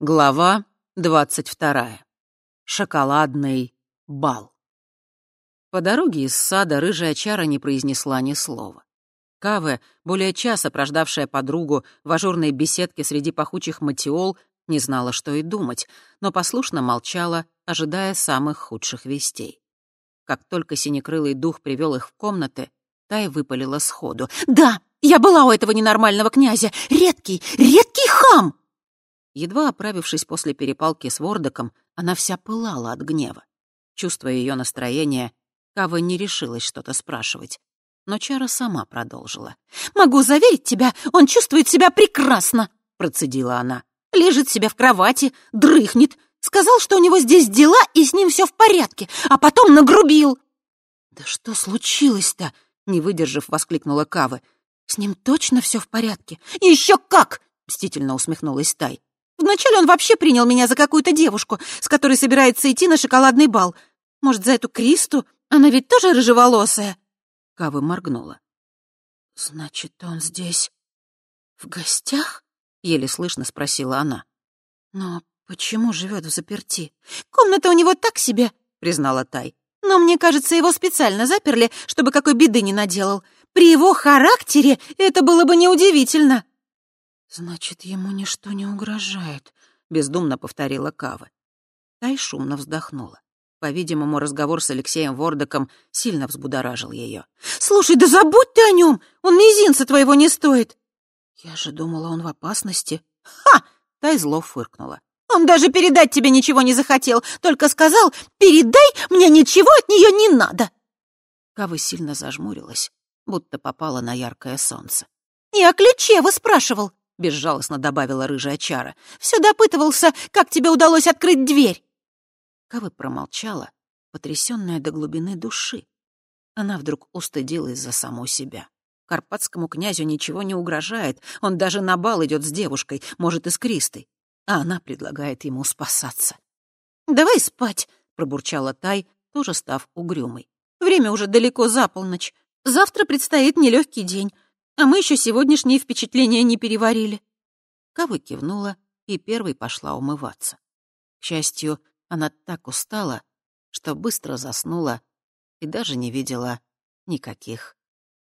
Глава двадцать вторая. Шоколадный бал. По дороге из сада рыжая чара не произнесла ни слова. Каве, более часа прождавшая подругу в ажурной беседке среди пахучих матиол, не знала, что и думать, но послушно молчала, ожидая самых худших вестей. Как только синекрылый дух привел их в комнаты, Тай выпалила сходу. «Да, я была у этого ненормального князя! Редкий, редкий хам!» Едва оправившись после перепалки с Вордоком, она вся пылала от гнева. Чувствуя ее настроение, Кава не решилась что-то спрашивать. Но Чара сама продолжила. «Могу заверить тебя, он чувствует себя прекрасно!» — процедила она. «Лежит себе в кровати, дрыхнет. Сказал, что у него здесь дела, и с ним все в порядке, а потом нагрубил». «Да что случилось-то?» — не выдержав, воскликнула Кава. «С ним точно все в порядке?» «Еще как!» — мстительно усмехнулась Тай. Вначале он вообще принял меня за какую-то девушку, с которой собирается идти на шоколадный бал. Может, за эту Кристу? Она ведь тоже рыжеволосая?» Кава моргнула. «Значит, он здесь в гостях?» — еле слышно спросила она. «Но почему живет в заперти?» «Комната у него так себе», — признала Тай. «Но мне кажется, его специально заперли, чтобы какой беды не наделал. При его характере это было бы неудивительно». «Значит, ему ничто не угрожает», — бездумно повторила Кава. Тай шумно вздохнула. По-видимому, разговор с Алексеем Вордоком сильно взбудоражил ее. «Слушай, да забудь ты о нем! Он мизинца твоего не стоит!» «Я же думала, он в опасности». «Ха!» — Тай зло фыркнула. «Он даже передать тебе ничего не захотел, только сказал, передай, мне ничего от нее не надо!» Кава сильно зажмурилась, будто попала на яркое солнце. «И о ключе вы спрашивал!» — безжалостно добавила рыжая чара. «Все допытывался, как тебе удалось открыть дверь!» Кавы промолчала, потрясённая до глубины души. Она вдруг устыдилась за саму себя. Карпатскому князю ничего не угрожает, он даже на бал идет с девушкой, может, и с Кристой, а она предлагает ему спасаться. «Давай спать», — пробурчала Тай, тоже став угрюмой. «Время уже далеко за полночь. Завтра предстоит нелегкий день. А мы еще сегодняшние впечатления не переварили». Кава кивнула и первой пошла умываться. К счастью, она так устала, что быстро заснула и даже не видела никаких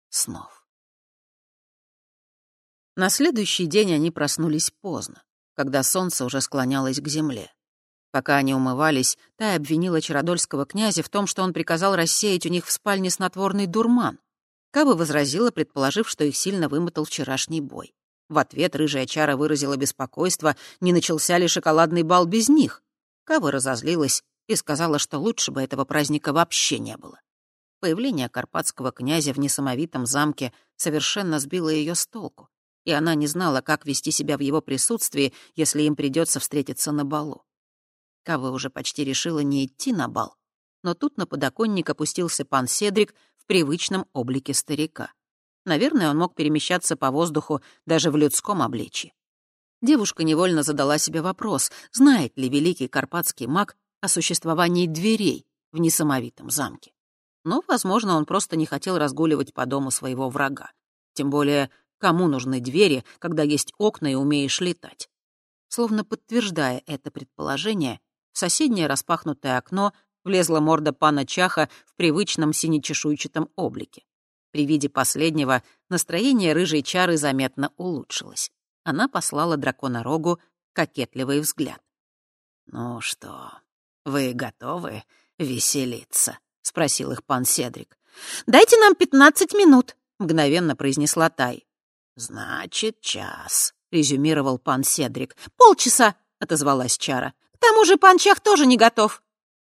снов. На следующий день они проснулись поздно, когда солнце уже склонялось к земле. Пока они умывались, та обвинила Чародольского князя в том, что он приказал рассеять у них в спальне снотворный дурман. Каба возразила, предположив, что их сильно вымотал вчерашний бой. В ответ рыжая чара выразила беспокойство, не начался ли шоколадный бал без них. Кава разозлилась и сказала, что лучше бы этого праздника вообще не было. Появление карпатского князя в несамовитом замке совершенно сбило ее с толку, и она не знала, как вести себя в его присутствии, если им придется встретиться на балу. Кава уже почти решила не идти на бал, но тут на подоконник опустился пан Седрик привычном облике старика. Наверное, он мог перемещаться по воздуху даже в людском обличье. Девушка невольно задала себе вопрос, знает ли великий карпатский маг о существовании дверей в несамовитом замке. Но, возможно, он просто не хотел разгуливать по дому своего врага. Тем более, кому нужны двери, когда есть окна и умеешь летать? Словно подтверждая это предположение, соседнее распахнутое окно влезла морда пана Чаха в привычном синечешуйчатом облике. При виде последнего настроение рыжей чары заметно улучшилось. Она послала дракона Рогу кокетливый взгляд. «Ну что, вы готовы веселиться?» — спросил их пан Седрик. «Дайте нам пятнадцать минут», — мгновенно произнесла Тай. «Значит, час», — резюмировал пан Седрик. «Полчаса», — отозвалась Чара. «К тому же пан Чах тоже не готов».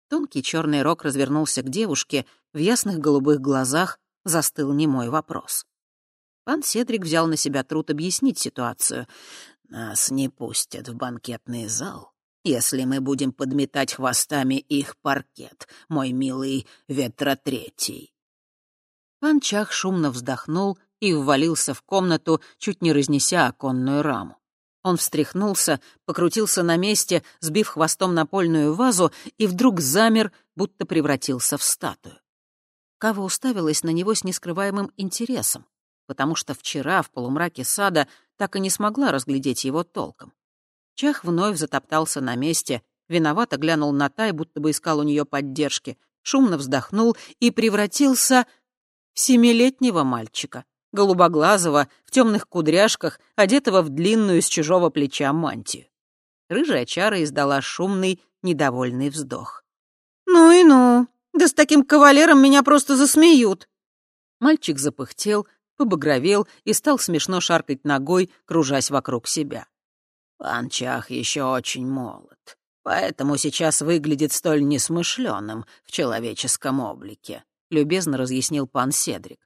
Тонкий черный рог развернулся к девушке, в ясных голубых глазах застыл немой вопрос. Пан Седрик взял на себя труд объяснить ситуацию. «Нас не пустят в банкетный зал, если мы будем подметать хвостами их паркет, мой милый Ветротретий». Пан Чах шумно вздохнул и ввалился в комнату, чуть не разнеся оконную раму. Он встряхнулся, покрутился на месте, сбив хвостом напольную вазу, и вдруг замер, будто превратился в статую. Кава уставилась на него с нескрываемым интересом, потому что вчера в полумраке сада так и не смогла разглядеть его толком. Чах вновь затоптался на месте, виновато глянул на Тай, будто бы искал у нее поддержки, шумно вздохнул и превратился в семилетнего мальчика, голубоглазого, в темных кудряшках, одетого в длинную с чужого плеча мантию. Рыжая чара издала шумный, недовольный вздох. «Ну и ну! Да с таким кавалером меня просто засмеют!» Мальчик запыхтел, побагровел и стал смешно шаркать ногой, кружась вокруг себя. «Пан Чах еще очень молод, поэтому сейчас выглядит столь несмышленым в человеческом облике», — любезно разъяснил пан Седрик.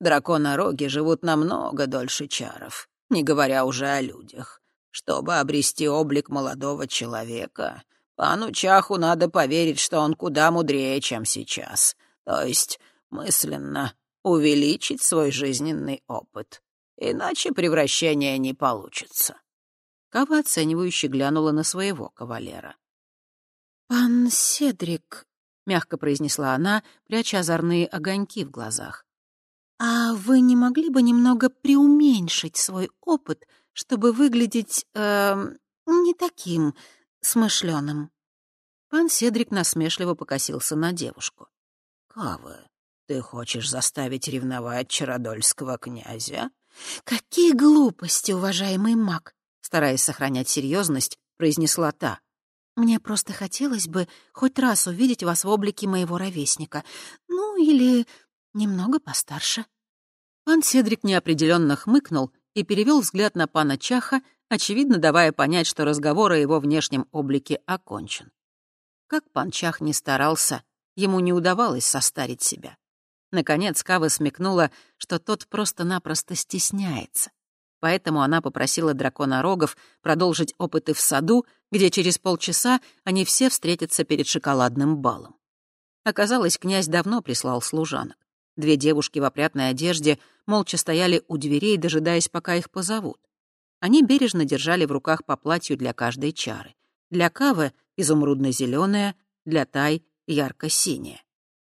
«Драконороги живут намного дольше чаров, не говоря уже о людях. Чтобы обрести облик молодого человека, пану Чаху надо поверить, что он куда мудрее, чем сейчас, то есть мысленно увеличить свой жизненный опыт. Иначе превращение не получится. Кава оценивающе глянула на своего кавалера. «Пан Седрик», — мягко произнесла она, пряча озорные огоньки в глазах. «А вы не могли бы немного преуменьшить свой опыт, чтобы выглядеть э, не таким смышленым?» Пан Седрик насмешливо покосился на девушку. «Кава, ты хочешь заставить ревновать Чародольского князя?» «Какие глупости, уважаемый маг!» стараясь сохранять серьезность, произнесла та. «Мне просто хотелось бы хоть раз увидеть вас в облике моего ровесника. Ну, или немного постарше». Пан Седрик неопределенно хмыкнул и перевел взгляд на пана Чаха, очевидно давая понять, что разговор о его внешнем облике окончен. Как пан Чах не старался, ему не удавалось состарить себя. Наконец Кава смекнула, что тот просто-напросто стесняется. Поэтому она попросила дракона Рогов продолжить опыты в саду, где через полчаса они все встретятся перед шоколадным балом. Оказалось, князь давно прислал служанок. Две девушки в опрятной одежде молча стояли у дверей, дожидаясь, пока их позовут. Они бережно держали в руках по платью для каждой чары. Для Кавы — изумрудно-зеленая, для Тай — ярко-синяя.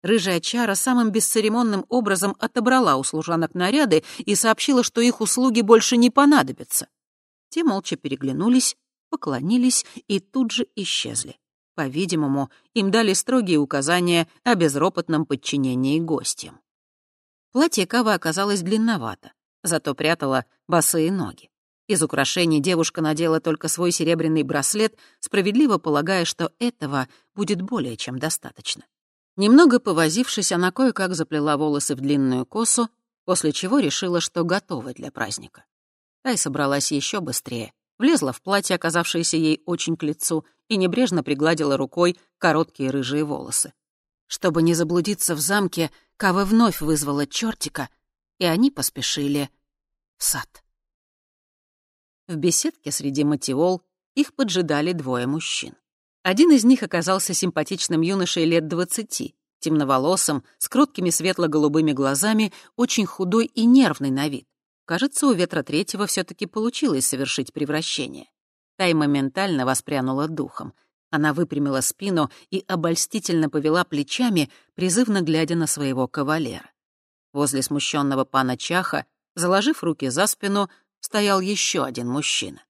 Рыжая чара самым бесцеремонным образом отобрала у служанок наряды и сообщила, что их услуги больше не понадобятся. Те молча переглянулись, поклонились и тут же исчезли. По-видимому, им дали строгие указания о безропотном подчинении гостям. Платье Кавы оказалось длинновато, зато прятало босые ноги. Из украшений девушка надела только свой серебряный браслет, справедливо полагая, что этого будет более чем достаточно. Немного повозившись, она кое-как заплела волосы в длинную косу, после чего решила, что готова для праздника. Тай собралась еще быстрее, влезла в платье, оказавшееся ей очень к лицу, и небрежно пригладила рукой короткие рыжие волосы. Чтобы не заблудиться в замке, Кава вновь вызвала чертика, и они поспешили в сад. В беседке среди матиол их поджидали двое мужчин. Один из них оказался симпатичным юношей лет двадцати, темноволосым, с кроткими светло-голубыми глазами, очень худой и нервный на вид. Кажется, у ветра третьего все таки получилось совершить превращение. Тай моментально воспрянула духом. Она выпрямила спину и обольстительно повела плечами, призывно глядя на своего кавалера. Возле смущенного пана Чаха, заложив руки за спину, стоял еще один мужчина.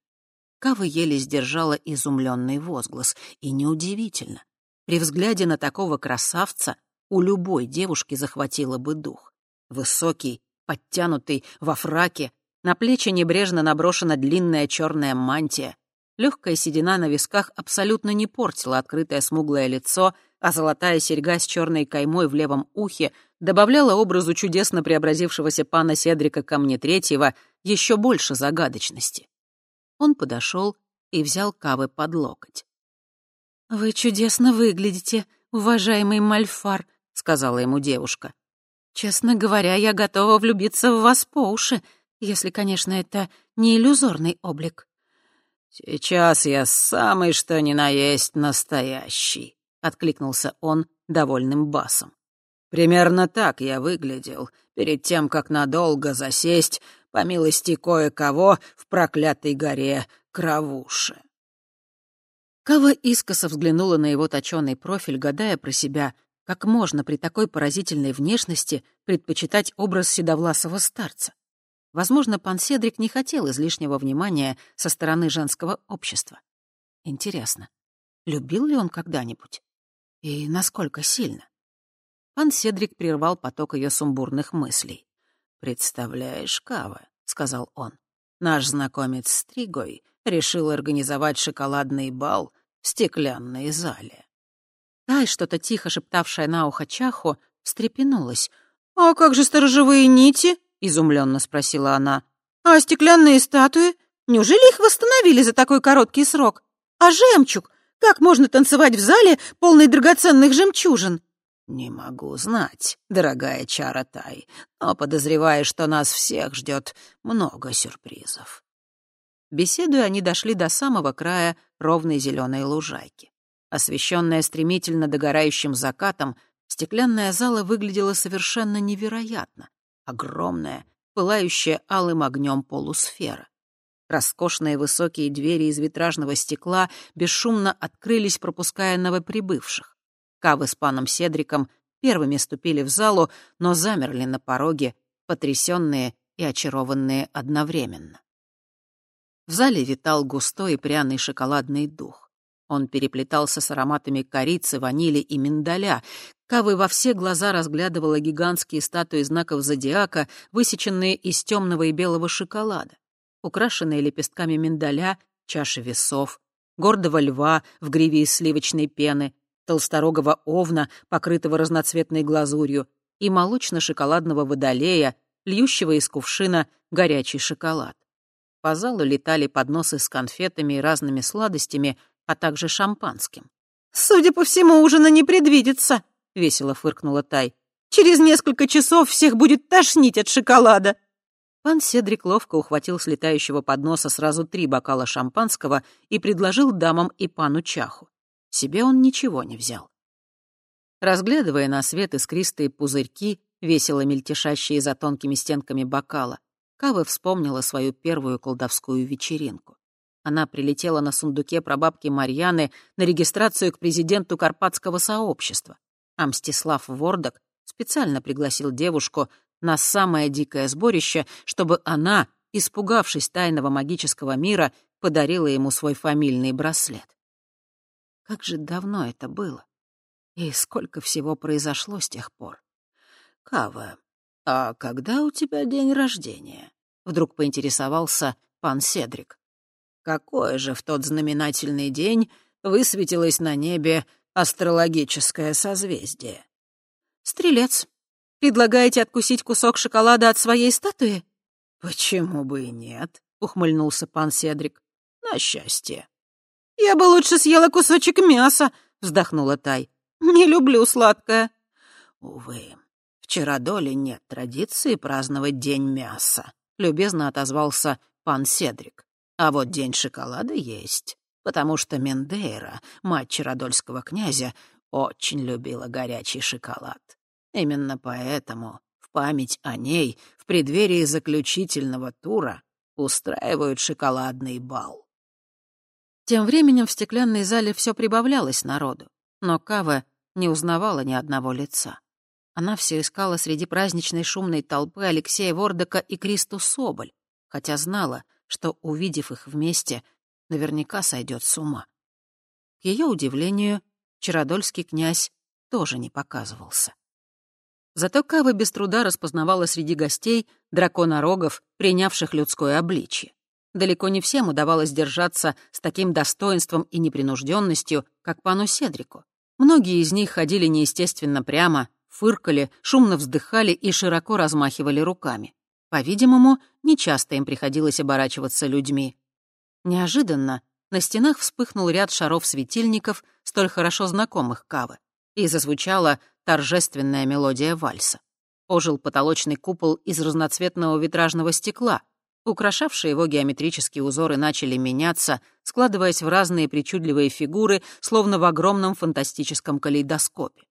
Кава еле сдержала изумленный возглас. И неудивительно. При взгляде на такого красавца у любой девушки захватило бы дух. Высокий, подтянутый, во фраке, на плечи небрежно наброшена длинная черная мантия. Легкая седина на висках абсолютно не портила открытое смуглое лицо, а золотая серьга с черной каймой в левом ухе добавляла образу чудесно преобразившегося пана Седрика Камне Третьего еще больше загадочности. Он подошел и взял Кавы под локоть. «Вы чудесно выглядите, уважаемый Мальфар», — сказала ему девушка. «Честно говоря, я готова влюбиться в вас по уши, если, конечно, это не иллюзорный облик». «Сейчас я самый что ни на есть настоящий», — откликнулся он довольным басом. «Примерно так я выглядел перед тем, как надолго засесть по милости кое-кого в проклятой горе Кровуши. Кава искоса взглянула на его точёный профиль, гадая про себя, как можно при такой поразительной внешности предпочитать образ седовласого старца. Возможно, пан Седрик не хотел излишнего внимания со стороны женского общества. Интересно, любил ли он когда-нибудь? И насколько сильно? Пан Седрик прервал поток ее сумбурных мыслей. «Представляешь, Кава», — сказал он, — «наш знакомец Стригой решил организовать шоколадный бал в стеклянной зале». Тай, что-то тихо шептавшая на ухо Чаху, встрепенулась. «А как же сторожевые нити?» — изумленно спросила она. «А стеклянные статуи? Неужели их восстановили за такой короткий срок? А жемчуг? Как можно танцевать в зале, полной драгоценных жемчужин?» «Не могу знать, дорогая Чара Тай, но подозреваю, что нас всех ждет много сюрпризов». Беседуя, они дошли до самого края ровной зеленой лужайки. Освещенная стремительно догорающим закатом, стеклянная зала выглядела совершенно невероятно. Огромная, пылающая алым огнем полусфера. Роскошные высокие двери из витражного стекла бесшумно открылись, пропуская новоприбывших. Кавы с паном Седриком первыми ступили в залу, но замерли на пороге, потрясенные и очарованные одновременно. В зале витал густой и пряный шоколадный дух. Он переплетался с ароматами корицы, ванили и миндаля. Кавы во все глаза разглядывала гигантские статуи знаков зодиака, высеченные из темного и белого шоколада, украшенные лепестками миндаля, чаши весов, гордого льва в гриве из сливочной пены, толсторогого овна, покрытого разноцветной глазурью, и молочно-шоколадного водолея, льющего из кувшина горячий шоколад. По залу летали подносы с конфетами и разными сладостями, а также шампанским. «Судя по всему, ужина не предвидится», — весело фыркнула Тай. «Через несколько часов всех будет тошнить от шоколада». Пан Седрик ловко ухватил с летающего подноса сразу три бокала шампанского и предложил дамам и пану Чаху. Себе он ничего не взял. Разглядывая на свет искристые пузырьки, весело мельтешащие за тонкими стенками бокала, Кава вспомнила свою первую колдовскую вечеринку. Она прилетела на сундуке прабабки Марьяны на регистрацию к президенту Карпатского сообщества, а Мстислав Вордок специально пригласил девушку на самое дикое сборище, чтобы она, испугавшись тайного магического мира, подарила ему свой фамильный браслет. Как же давно это было? И сколько всего произошло с тех пор? «Кава, а когда у тебя день рождения?» — вдруг поинтересовался пан Седрик. «Какое же в тот знаменательный день высветилось на небе астрологическое созвездие?» «Стрелец, предлагаете откусить кусок шоколада от своей статуи?» «Почему бы и нет?» — ухмыльнулся пан Седрик. «На счастье». «Я бы лучше съела кусочек мяса», — вздохнула Тай. «Не люблю сладкое». «Увы, в Чародоле нет традиции праздновать День мяса», — любезно отозвался пан Седрик. «А вот День шоколада есть, потому что Мендейра, мать Чародольского князя, очень любила горячий шоколад. Именно поэтому в память о ней в преддверии заключительного тура устраивают шоколадный бал. Тем временем в стеклянной зале все прибавлялось народу, но Кава не узнавала ни одного лица. Она все искала среди праздничной шумной толпы Алексея Вордока и Кристу Соболь, хотя знала, что, увидев их вместе, наверняка сойдет с ума. К ее удивлению, Чародольский князь тоже не показывался. Зато Кава без труда распознавала среди гостей дракона рогов, принявших людское обличье. Далеко не всем удавалось держаться с таким достоинством и непринужденностью, как пану Седрику. Многие из них ходили неестественно прямо, фыркали, шумно вздыхали и широко размахивали руками. По-видимому, нечасто им приходилось оборачиваться людьми. Неожиданно на стенах вспыхнул ряд шаров-светильников, столь хорошо знакомых Кавы, и зазвучала торжественная мелодия вальса. Ожил потолочный купол из разноцветного витражного стекла, Украшавшие его геометрические узоры начали меняться, складываясь в разные причудливые фигуры, словно в огромном фантастическом калейдоскопе.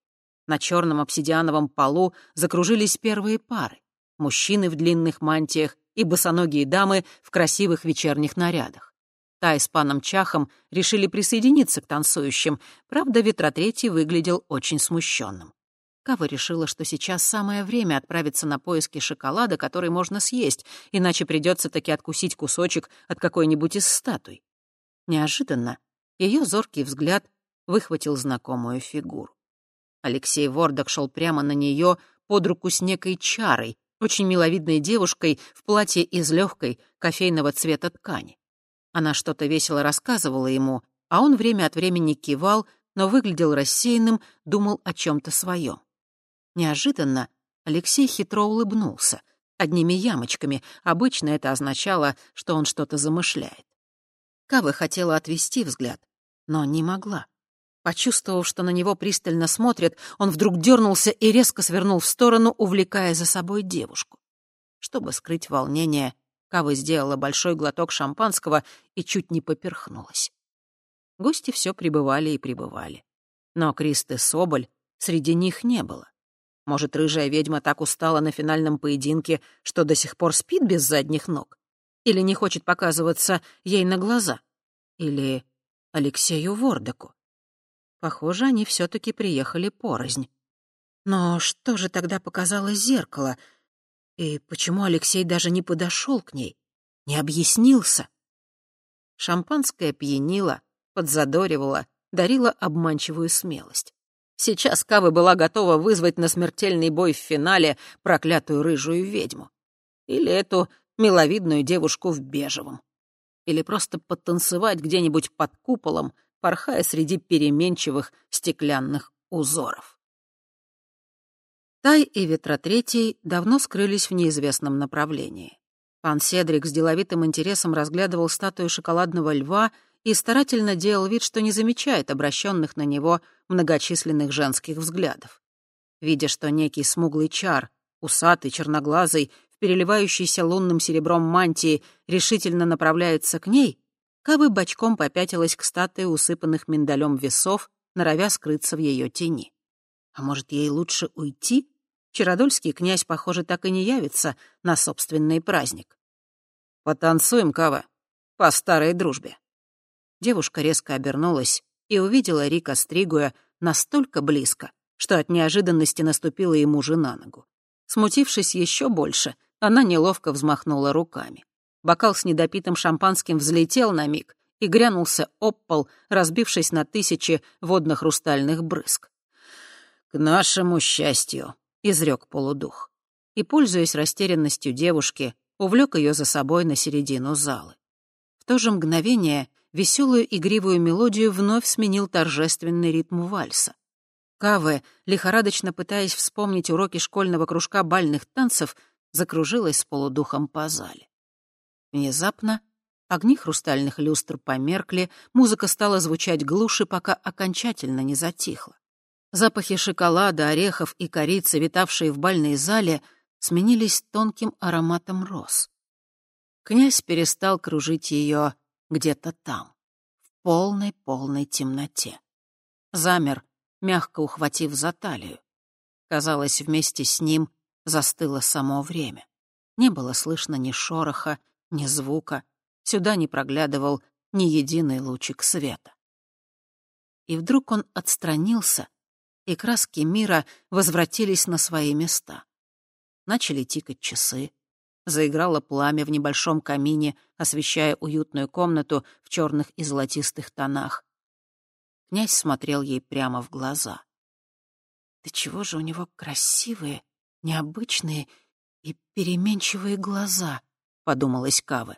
На черном обсидиановом полу закружились первые пары. Мужчины в длинных мантиях и босоногие дамы в красивых вечерних нарядах. Тай с паном Чахом решили присоединиться к танцующим, правда, ветротретий выглядел очень смущенным. Кава решила, что сейчас самое время отправиться на поиски шоколада, который можно съесть, иначе придется таки откусить кусочек от какой-нибудь из статуй. Неожиданно ее зоркий взгляд выхватил знакомую фигуру. Алексей Вордок шел прямо на нее под руку с некой чарой, очень миловидной девушкой в платье из легкой кофейного цвета ткани. Она что-то весело рассказывала ему, а он время от времени кивал, но выглядел рассеянным, думал о чем-то своем. Неожиданно Алексей хитро улыбнулся, одними ямочками. Обычно это означало, что он что-то замышляет. Кава хотела отвести взгляд, но не могла. Почувствовав, что на него пристально смотрят, он вдруг дернулся и резко свернул в сторону, увлекая за собой девушку. Чтобы скрыть волнение, Кава сделала большой глоток шампанского и чуть не поперхнулась. Гости все прибывали и прибывали. Но Кристы Соболь среди них не было. Может, рыжая ведьма так устала на финальном поединке, что до сих пор спит без задних ног? Или не хочет показываться ей на глаза? Или Алексею Вордеку? Похоже, они все таки приехали порознь. Но что же тогда показало зеркало? И почему Алексей даже не подошел к ней, не объяснился? Шампанское пьянило, подзадоривало, дарило обманчивую смелость. Сейчас Кава была готова вызвать на смертельный бой в финале проклятую рыжую ведьму. Или эту миловидную девушку в бежевом. Или просто потанцевать где-нибудь под куполом, порхая среди переменчивых стеклянных узоров. Тай и Ветротретий давно скрылись в неизвестном направлении. Пан Седрик с деловитым интересом разглядывал статую шоколадного льва — и старательно делал вид, что не замечает обращенных на него многочисленных женских взглядов. Видя, что некий смуглый чар, усатый, черноглазый, в переливающейся лунным серебром мантии решительно направляется к ней, Кавы бочком попятилась к статуе усыпанных миндалем весов, норовя скрыться в ее тени. А может, ей лучше уйти? Чародольский князь, похоже, так и не явится на собственный праздник. «Потанцуем, Кава, по старой дружбе». Девушка резко обернулась и увидела Рика Стригуя настолько близко, что от неожиданности наступила ему же на ногу. Смутившись еще больше, она неловко взмахнула руками. Бокал с недопитым шампанским взлетел на миг и грянулся об пол, разбившись на тысячи водно-хрустальных брызг. «К нашему счастью», — изрек полудух. И, пользуясь растерянностью девушки, увлек ее за собой на середину залы. В то же мгновение веселую игривую мелодию вновь сменил торжественный ритм вальса. Каве, лихорадочно пытаясь вспомнить уроки школьного кружка бальных танцев, закружилась с полудухом по зале. Внезапно огни хрустальных люстр померкли, музыка стала звучать глуше, пока окончательно не затихла. Запахи шоколада, орехов и корицы, витавшие в бальной зале, сменились тонким ароматом роз. Князь перестал кружить ее где-то там, в полной-полной темноте. Замер, мягко ухватив за талию. Казалось, вместе с ним застыло само время. Не было слышно ни шороха, ни звука, сюда не проглядывал ни единый лучик света. И вдруг он отстранился, и краски мира возвратились на свои места. Начали тикать часы, Заиграло пламя в небольшом камине, освещая уютную комнату в черных и золотистых тонах. Князь смотрел ей прямо в глаза. Да чего же у него красивые, необычные и переменчивые глаза, подумалась Кавы.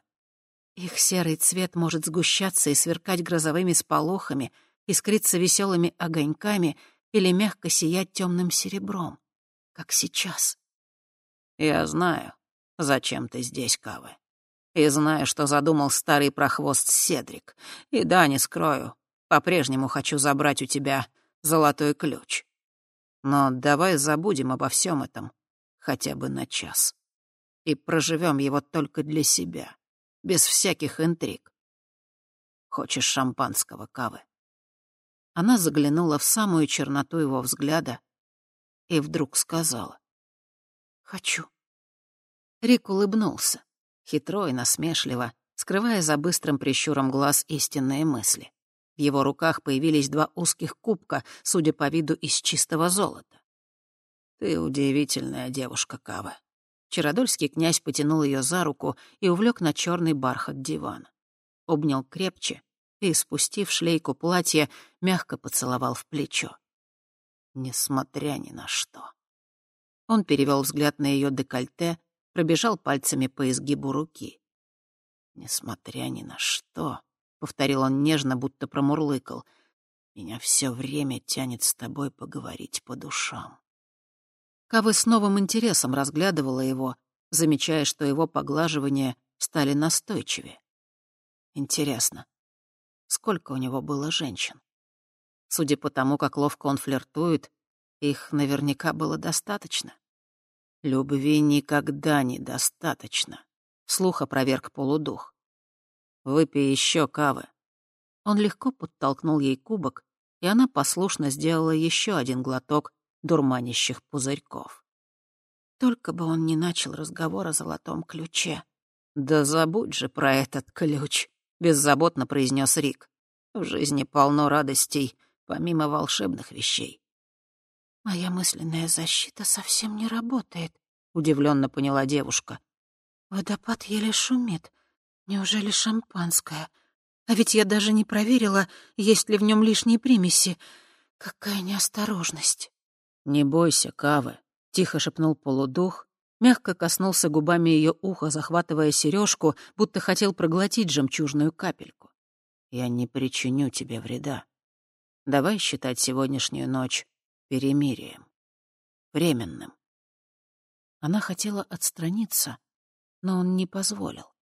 Их серый цвет может сгущаться и сверкать грозовыми сполохами, искриться веселыми огоньками или мягко сиять темным серебром, как сейчас. Я знаю, зачем ты здесь, Кавы. И знаю, что задумал старый прохвост Седрик. И да, не скрою, по-прежнему хочу забрать у тебя золотой ключ. Но давай забудем обо всем этом хотя бы на час. И проживем его только для себя, без всяких интриг. Хочешь шампанского, Кавы? Она заглянула в самую черноту его взгляда и вдруг сказала. «Хочу». Рик улыбнулся, хитро и насмешливо, скрывая за быстрым прищуром глаз истинные мысли. В его руках появились два узких кубка, судя по виду, из чистого золота. Ты удивительная девушка, Кава. Чародольский князь потянул ее за руку и увлек на черный бархат дивана. Обнял крепче и, спустив шлейку платья, мягко поцеловал в плечо. Несмотря ни на что. Он перевел взгляд на ее декольте, пробежал пальцами по изгибу руки. «Несмотря ни на что», — повторил он нежно, будто промурлыкал, — «меня все время тянет с тобой поговорить по душам». Кавы с новым интересом разглядывала его, замечая, что его поглаживания стали настойчивее. Интересно, сколько у него было женщин? Судя по тому, как ловко он флиртует, их наверняка было достаточно. Любви никогда недостаточно. Слух опроверг полудух. «Выпей еще кавы». Он легко подтолкнул ей кубок, и она послушно сделала еще один глоток, дурманящих пузырьков. Только бы он не начал разговор о золотом ключе. «Да забудь же про этот ключ», — беззаботно произнес Рик. «В жизни полно радостей, помимо волшебных вещей». «Моя мысленная защита совсем не работает», — удивленно поняла девушка. «Водопад еле шумит. Неужели шампанское? А ведь я даже не проверила, есть ли в нем лишние примеси. Какая неосторожность!» «Не бойся, Кавы», — тихо шепнул полудух, мягко коснулся губами ее уха, захватывая сережку, будто хотел проглотить жемчужную капельку. «Я не причиню тебе вреда. Давай считать сегодняшнюю ночь перемирием. Временным». Она хотела отстраниться, но он не позволил.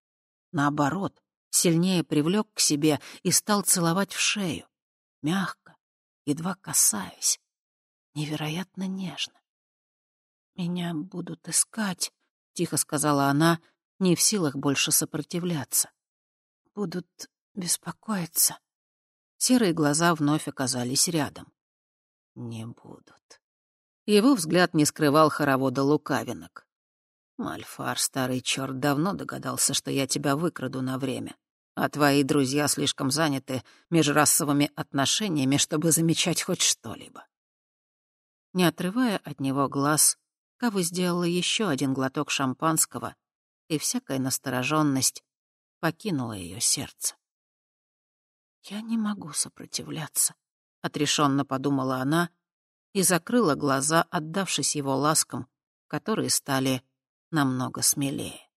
Наоборот, сильнее привлек к себе и стал целовать в шею, мягко, едва касаясь невероятно нежно. «Меня будут искать», — тихо сказала она, не в силах больше сопротивляться. «Будут беспокоиться». Серые глаза вновь оказались рядом. «Не будут». Его взгляд не скрывал хоровода лукавинок. «Мальфар, старый черт, давно догадался, что я тебя выкраду на время, а твои друзья слишком заняты межрасовыми отношениями, чтобы замечать хоть что-либо. Не отрывая от него глаз, Кава сделала еще один глоток шампанского, и всякая настороженность покинула ее сердце. «Я не могу сопротивляться», — отрешенно подумала она и закрыла глаза, отдавшись его ласкам, которые стали намного смелее.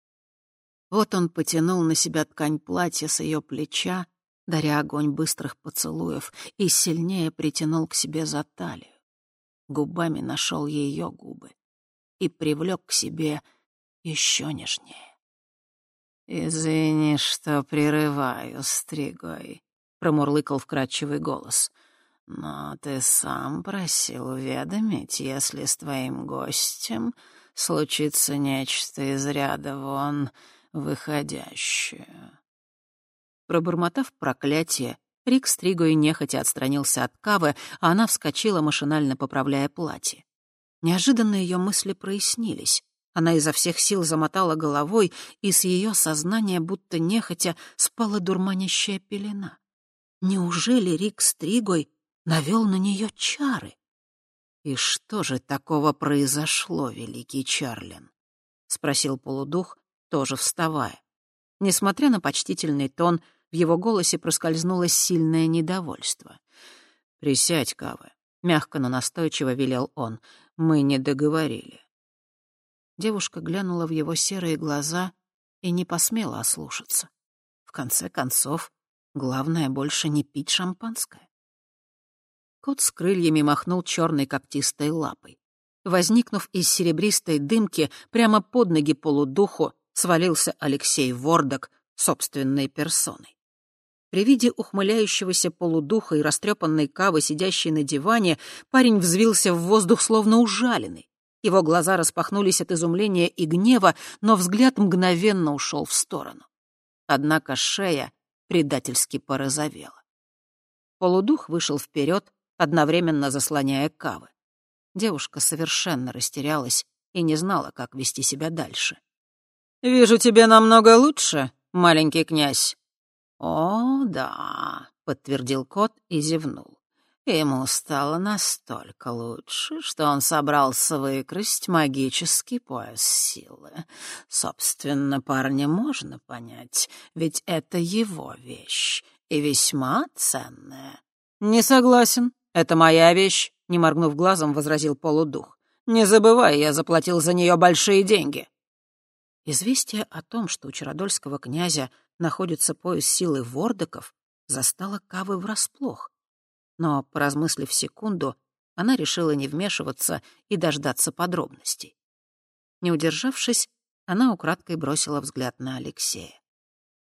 Вот он потянул на себя ткань платья с ее плеча, даря огонь быстрых поцелуев, и сильнее притянул к себе за талию губами нашел ее губы и привлек к себе еще нежнее. «Извини, что прерываю, Стригой», — промурлыкал вкрадчивый голос. «Но ты сам просил уведомить, если с твоим гостем случится нечто из ряда вон выходящее». Пробормотав проклятие, Рик с Тригой нехотя отстранился от Кавы, а она вскочила, машинально поправляя платье. Неожиданно ее мысли прояснились. Она изо всех сил замотала головой, и с ее сознания будто нехотя спала дурманящая пелена. Неужели Рик с Тригой навел на нее чары? «И что же такого произошло, великий Чарлин?» — спросил полудух, тоже вставая. Несмотря на почтительный тон, в его голосе проскользнуло сильное недовольство. «Присядь, Кавы», — мягко, но настойчиво велел он. «Мы не договорили». Девушка глянула в его серые глаза и не посмела ослушаться. В конце концов, главное больше не пить шампанское. Кот с крыльями махнул черной когтистой лапой. Возникнув из серебристой дымки, прямо под ноги полудуху свалился Алексей Вордок собственной персоной. При виде ухмыляющегося полудуха и растрепанной кавы, сидящей на диване, парень взвился в воздух, словно ужаленный. Его глаза распахнулись от изумления и гнева, но взгляд мгновенно ушел в сторону. Однако шея предательски порозовела. Полудух вышел вперед, одновременно заслоняя кавы. Девушка совершенно растерялась и не знала, как вести себя дальше. «Вижу, тебе намного лучше, маленький князь», «О, да», — подтвердил кот и зевнул. Ему стало настолько лучше, что он собрался выкрасть магический пояс силы. Собственно, парня можно понять, ведь это его вещь, и весьма ценная. «Не согласен. Это моя вещь», — не моргнув глазом, возразил полудух. «Не забывай, я заплатил за нее большие деньги». Известие о том, что у Чародольского князя находится пояс силы вордоков, застало Кавы врасплох. Но, поразмыслив секунду, она решила не вмешиваться и дождаться подробностей. Не удержавшись, она украдкой бросила взгляд на Алексея.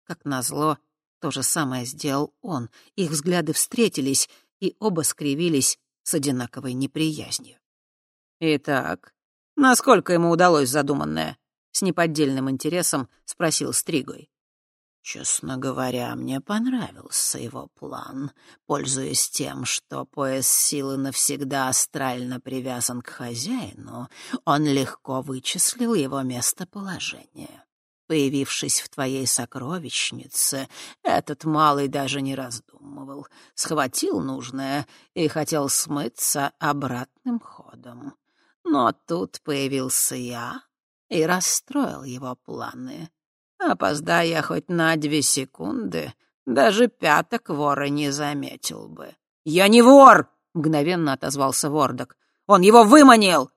Как назло, то же самое сделал он. Их взгляды встретились, и оба скривились с одинаковой неприязнью. «Итак, насколько ему удалось задуманное?» — с неподдельным интересом спросил Стригой. Честно говоря, мне понравился его план. Пользуясь тем, что пояс силы навсегда астрально привязан к хозяину, он легко вычислил его местоположение. Появившись в твоей сокровищнице, этот малый даже не раздумывал, схватил нужное и хотел смыться обратным ходом. Но тут появился я и расстроил его планы. Опоздая хоть на две секунды, даже пяток вора не заметил бы. «Я не вор!» — мгновенно отозвался Вордок. «Он его выманил!»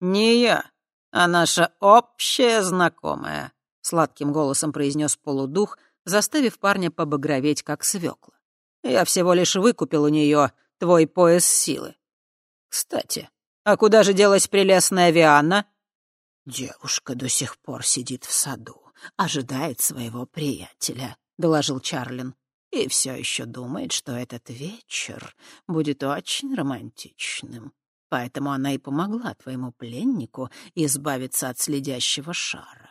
«Не я, а наша общая знакомая», — сладким голосом произнес полудух, заставив парня побагроветь, как свекла. «Я всего лишь выкупил у нее твой пояс силы. Кстати, а куда же делась прелестная Вианна?» «Девушка до сих пор сидит в саду ожидает своего приятеля», — доложил Чарлин. «И все еще думает, что этот вечер будет очень романтичным. Поэтому она и помогла твоему пленнику избавиться от следящего шара.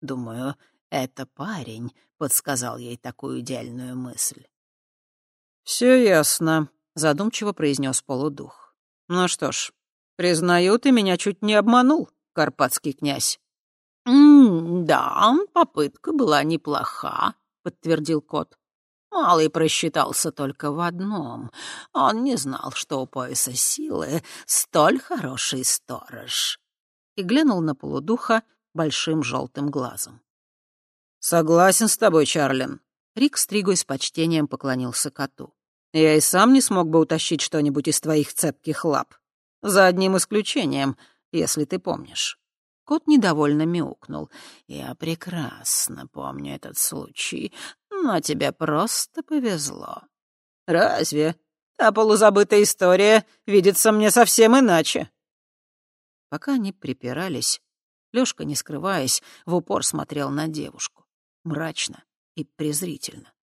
Думаю, это парень подсказал ей такую идеальную мысль». «Все ясно», — задумчиво произнес полудух. «Ну что ж, признаю, ты меня чуть не обманул, карпатский князь. «Да, попытка была неплоха», — подтвердил кот. Малый просчитался только в одном. Он не знал, что у пояса силы столь хороший сторож. И глянул на полудуха большим желтым глазом. «Согласен с тобой, Чарлин». Рик Стригой с почтением поклонился коту. «Я и сам не смог бы утащить что-нибудь из твоих цепких лап. За одним исключением, если ты помнишь». Кот недовольно мяукнул. «Я прекрасно помню этот случай, но тебе просто повезло». «Разве? Та полузабытая история видится мне совсем иначе». Пока они припирались, Лёшка, не скрываясь, в упор смотрел на девушку. Мрачно и презрительно.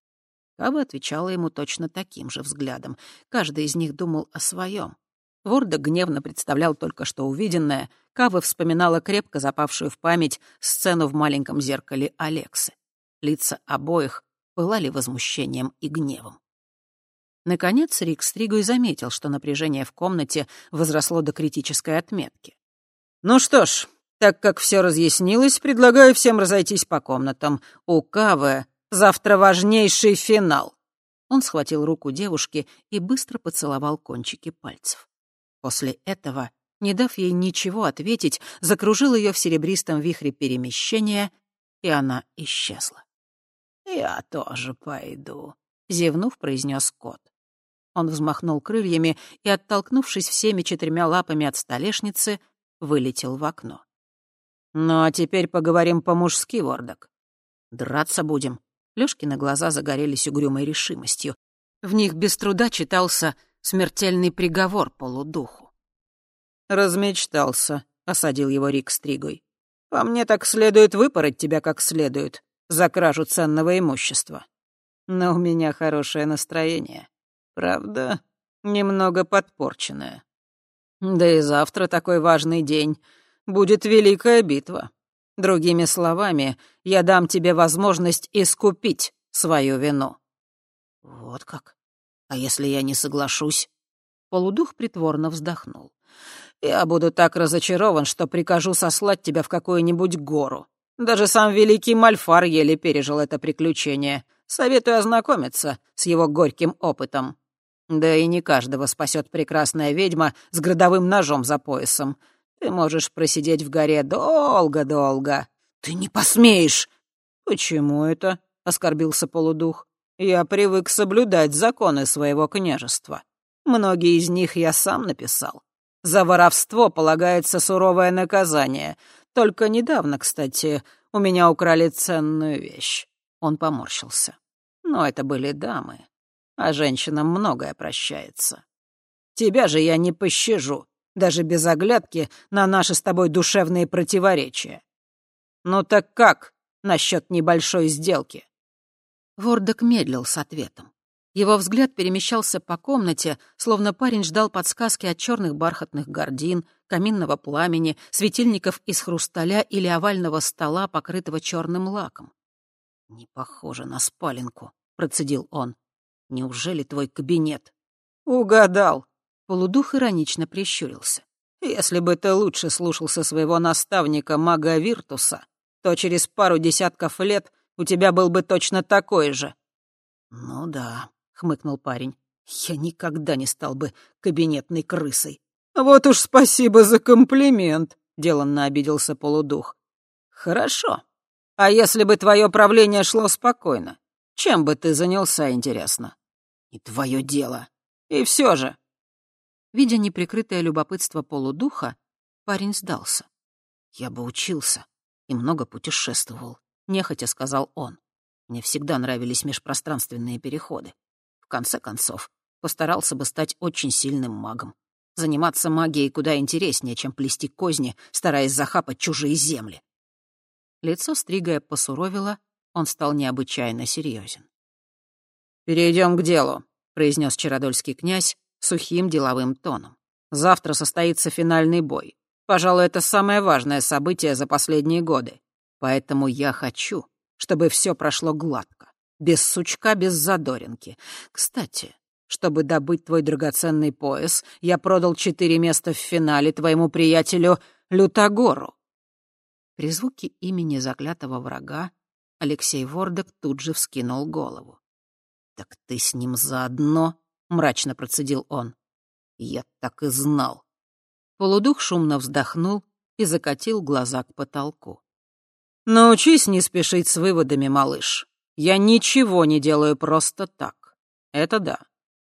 Кава отвечала ему точно таким же взглядом. Каждый из них думал о своем. Ворда гневно представлял только что увиденное, Кава вспоминала крепко запавшую в память сцену в маленьком зеркале Алексы. Лица обоих пылали возмущением и гневом. Наконец Рик Стригой заметил, что напряжение в комнате возросло до критической отметки. «Ну что ж, так как все разъяснилось, предлагаю всем разойтись по комнатам. У Кавы завтра важнейший финал». Он схватил руку девушки и быстро поцеловал кончики пальцев. После этого, не дав ей ничего ответить, закружил ее в серебристом вихре перемещения, и она исчезла. «Я тоже пойду», — зевнув, произнес кот. Он взмахнул крыльями и, оттолкнувшись всеми четырьмя лапами от столешницы, вылетел в окно. «Ну а теперь поговорим по-мужски, Вордок. Драться будем». Лёшкины глаза загорелись угрюмой решимостью. В них без труда читался смертельный приговор полудуху. «Размечтался», — осадил его Рик Стригой. «По мне так следует выпороть тебя как следует за кражу ценного имущества. Но у меня хорошее настроение. Правда, немного подпорченное. Да и завтра такой важный день. Будет великая битва. Другими словами, я дам тебе возможность искупить свою вину». «Вот как?» А если я не соглашусь?» Полудух притворно вздохнул. «Я буду так разочарован, что прикажу сослать тебя в какую-нибудь гору. Даже сам великий Мальфар еле пережил это приключение. Советую ознакомиться с его горьким опытом». Да и не каждого спасет прекрасная ведьма с градовым ножом за поясом. Ты можешь просидеть в горе долго-долго. Ты не посмеешь!» «Почему это?» — оскорбился полудух. «Я привык соблюдать законы своего княжества. Многие из них я сам написал. За воровство полагается суровое наказание. Только недавно, кстати, у меня украли ценную вещь. Он поморщился. Но это были дамы, а женщинам многое прощается. Тебя же я не пощажу, даже без оглядки на наши с тобой душевные противоречия. Ну так как насчет небольшой сделки?» Вордок медлил с ответом. Его взгляд перемещался по комнате, словно парень ждал подсказки от черных бархатных гордин, каминного пламени, светильников из хрусталя или овального стола, покрытого черным лаком. «Не похоже на спаленку», — процедил он. «Неужели твой кабинет?» «Угадал», — полудух иронично прищурился. «Если бы ты лучше слушался своего наставника, мага Виртуса, то через пару десятков лет у тебя был бы точно такой же». «Ну да», — хмыкнул парень. «Я никогда не стал бы кабинетной крысой». «Вот уж спасибо за комплимент», — деланно обиделся полудух. «Хорошо. А если бы твое правление шло спокойно, чем бы ты занялся, интересно?» «И твое дело. И все же». Видя неприкрытое любопытство полудуха, парень сдался. «Я бы учился и много путешествовал», — нехотя сказал он. «Мне всегда нравились межпространственные переходы. В конце концов, постарался бы стать очень сильным магом. Заниматься магией куда интереснее, чем плести козни, стараясь захапать чужие земли. Лицо Стригая посуровило, он стал необычайно серьезен. «Перейдем к делу», — произнес Чародольский князь сухим деловым тоном. «Завтра состоится финальный бой. Пожалуй, это самое важное событие за последние годы. Поэтому я хочу, чтобы все прошло гладко. Без сучка, без задоринки. Кстати, чтобы добыть твой драгоценный пояс, я продал четыре места в финале твоему приятелю Лютогору». При звуке имени заклятого врага Алексей Вордок тут же вскинул голову. «Так ты с ним заодно?» — мрачно процедил он. «Я так и знал». Полудух шумно вздохнул и закатил глаза к потолку. «Научись не спешить с выводами, малыш. Я ничего не делаю просто так. Это да.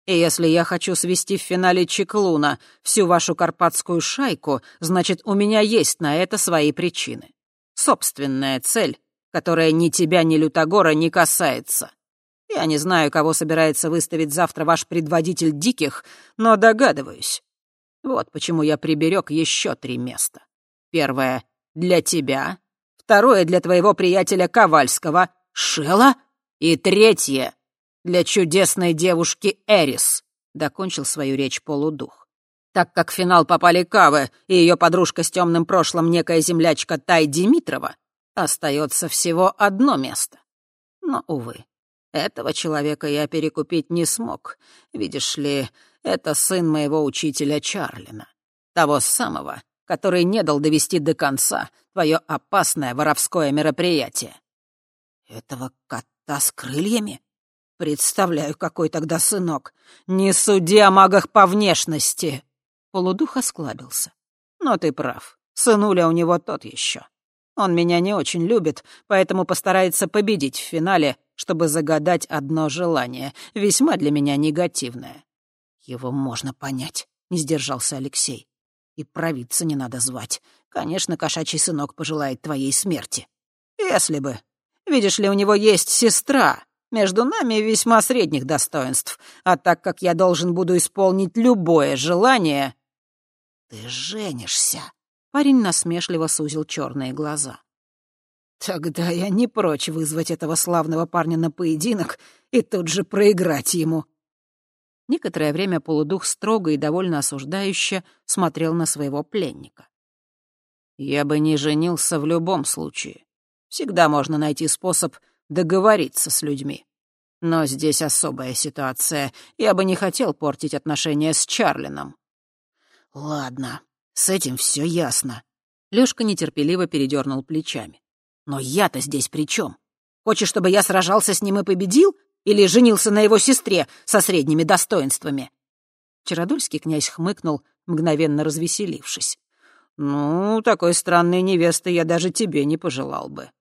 И если я хочу свести в финале Чеклуна всю вашу карпатскую шайку, значит, у меня есть на это свои причины. Собственная цель, которая ни тебя, ни Лютогора не касается. Я не знаю, кого собирается выставить завтра ваш предводитель диких, но догадываюсь. Вот почему я приберег еще три места. Первое — для тебя. Второе — для твоего приятеля Ковальского — Шела? И третье для чудесной девушки Эрис, докончил свою речь полудух. Так как в финал попали Кавы и ее подружка с темным прошлым некая землячка Тай Димитрова, остается всего одно место. Но, увы, этого человека я перекупить не смог. Видишь ли, это сын моего учителя Чарлина. Того самого, который не дал довести до конца твое опасное воровское мероприятие. Этого кота с крыльями? Представляю, какой тогда сынок. Не суди о магах по внешности. Полудух осклабился. Но ты прав. Сынуля у него тот еще. Он меня не очень любит, поэтому постарается победить в финале, чтобы загадать одно желание, весьма для меня негативное. Его можно понять, не сдержался Алексей. И провидца не надо звать. Конечно, кошачий сынок пожелает твоей смерти. Если бы, Видишь ли, у него есть сестра, между нами весьма средних достоинств, а так как я должен буду исполнить любое желание...» «Ты женишься?» — парень насмешливо сузил черные глаза. «Тогда я не прочь вызвать этого славного парня на поединок и тут же проиграть ему». Некоторое время полудух строго и довольно осуждающе смотрел на своего пленника. «Я бы не женился в любом случае. Всегда можно найти способ договориться с людьми. Но здесь особая ситуация. Я бы не хотел портить отношения с Чарлином. Ладно, с этим все ясно. Лёшка нетерпеливо передернул плечами. Но я-то здесь при чем? Хочешь, чтобы я сражался с ним и победил? Или женился на его сестре со средними достоинствами?» Чародульский князь хмыкнул, мгновенно развеселившись. «Ну, такой странной невесты я даже тебе не пожелал бы.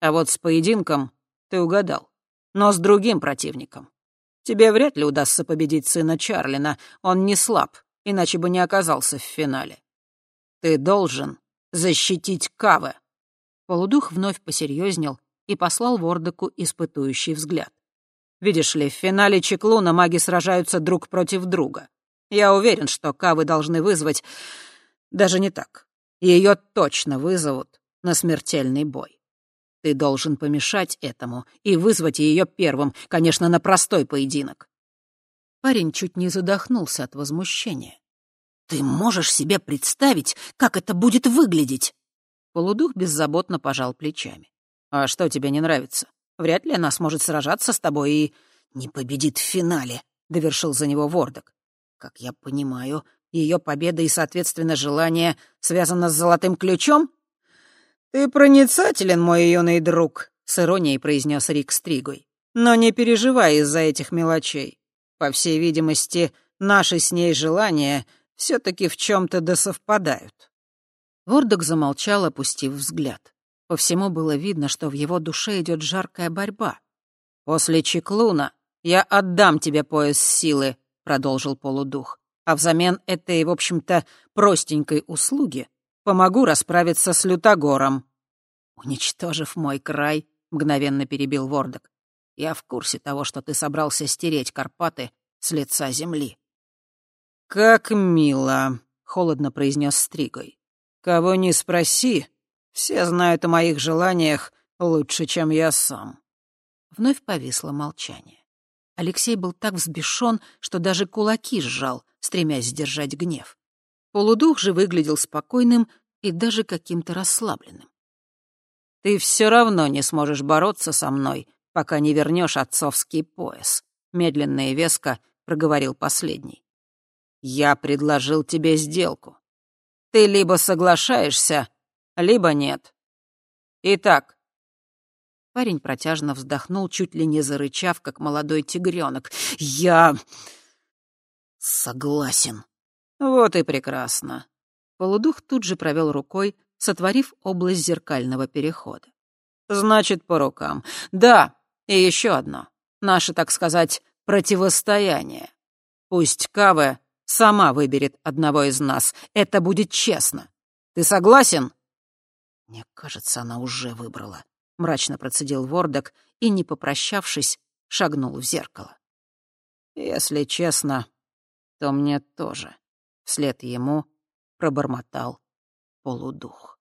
А вот с поединком ты угадал, но с другим противником. Тебе вряд ли удастся победить сына Чарлина, он не слаб, иначе бы не оказался в финале. Ты должен защитить Каве». Полудух вновь посерьезнел и послал Вордоку испытующий взгляд. «Видишь ли, в финале Чеклуна маги сражаются друг против друга. Я уверен, что Кавы должны вызвать даже не так. Ее точно вызовут на смертельный бой. Ты должен помешать этому и вызвать ее первым, конечно, на простой поединок. Парень чуть не задохнулся от возмущения. «Ты можешь себе представить, как это будет выглядеть?» Полудух беззаботно пожал плечами. «А что тебе не нравится? Вряд ли она сможет сражаться с тобой и...» «Не победит в финале», — довершил за него Вордок. «Как я понимаю, ее победа и, соответственно, желание связано с золотым ключом? «Ты проницателен, мой юный друг», — с иронией произнес Рик Стригой. «Но не переживай из-за этих мелочей. По всей видимости, наши с ней желания все-таки в чем-то досовпадают». Вордок замолчал, опустив взгляд. По всему было видно, что в его душе идет жаркая борьба. «После Чеклуна я отдам тебе пояс силы», — продолжил полудух а взамен этой, в общем-то, простенькой услуги помогу расправиться с Лютогором». «Уничтожив мой край», — мгновенно перебил Вордок, «я в курсе того, что ты собрался стереть Карпаты с лица земли». «Как мило», — холодно произнес Стригой. «Кого не спроси, все знают о моих желаниях лучше, чем я сам». Вновь повисло молчание. Алексей был так взбешен, что даже кулаки сжал, стремясь сдержать гнев. Полудух же выглядел спокойным и даже каким-то расслабленным. «Ты все равно не сможешь бороться со мной, пока не вернешь отцовский пояс», — медленно и веско проговорил последний. «Я предложил тебе сделку. Ты либо соглашаешься, либо нет. Итак, Парень протяжно вздохнул, чуть ли не зарычав, как молодой тигренок. «Я «Согласен». «Вот и прекрасно». Полудух тут же провел рукой, сотворив область зеркального перехода. «Значит, по рукам. Да, и еще одно. Наше, так сказать, противостояние. Пусть Каве сама выберет одного из нас. Это будет честно. Ты согласен?» «Мне кажется, она уже выбрала», — мрачно процедил Вордок и, не попрощавшись, шагнул в зеркало. «Если честно, то мне тоже. Вслед ему пробормотал полудух.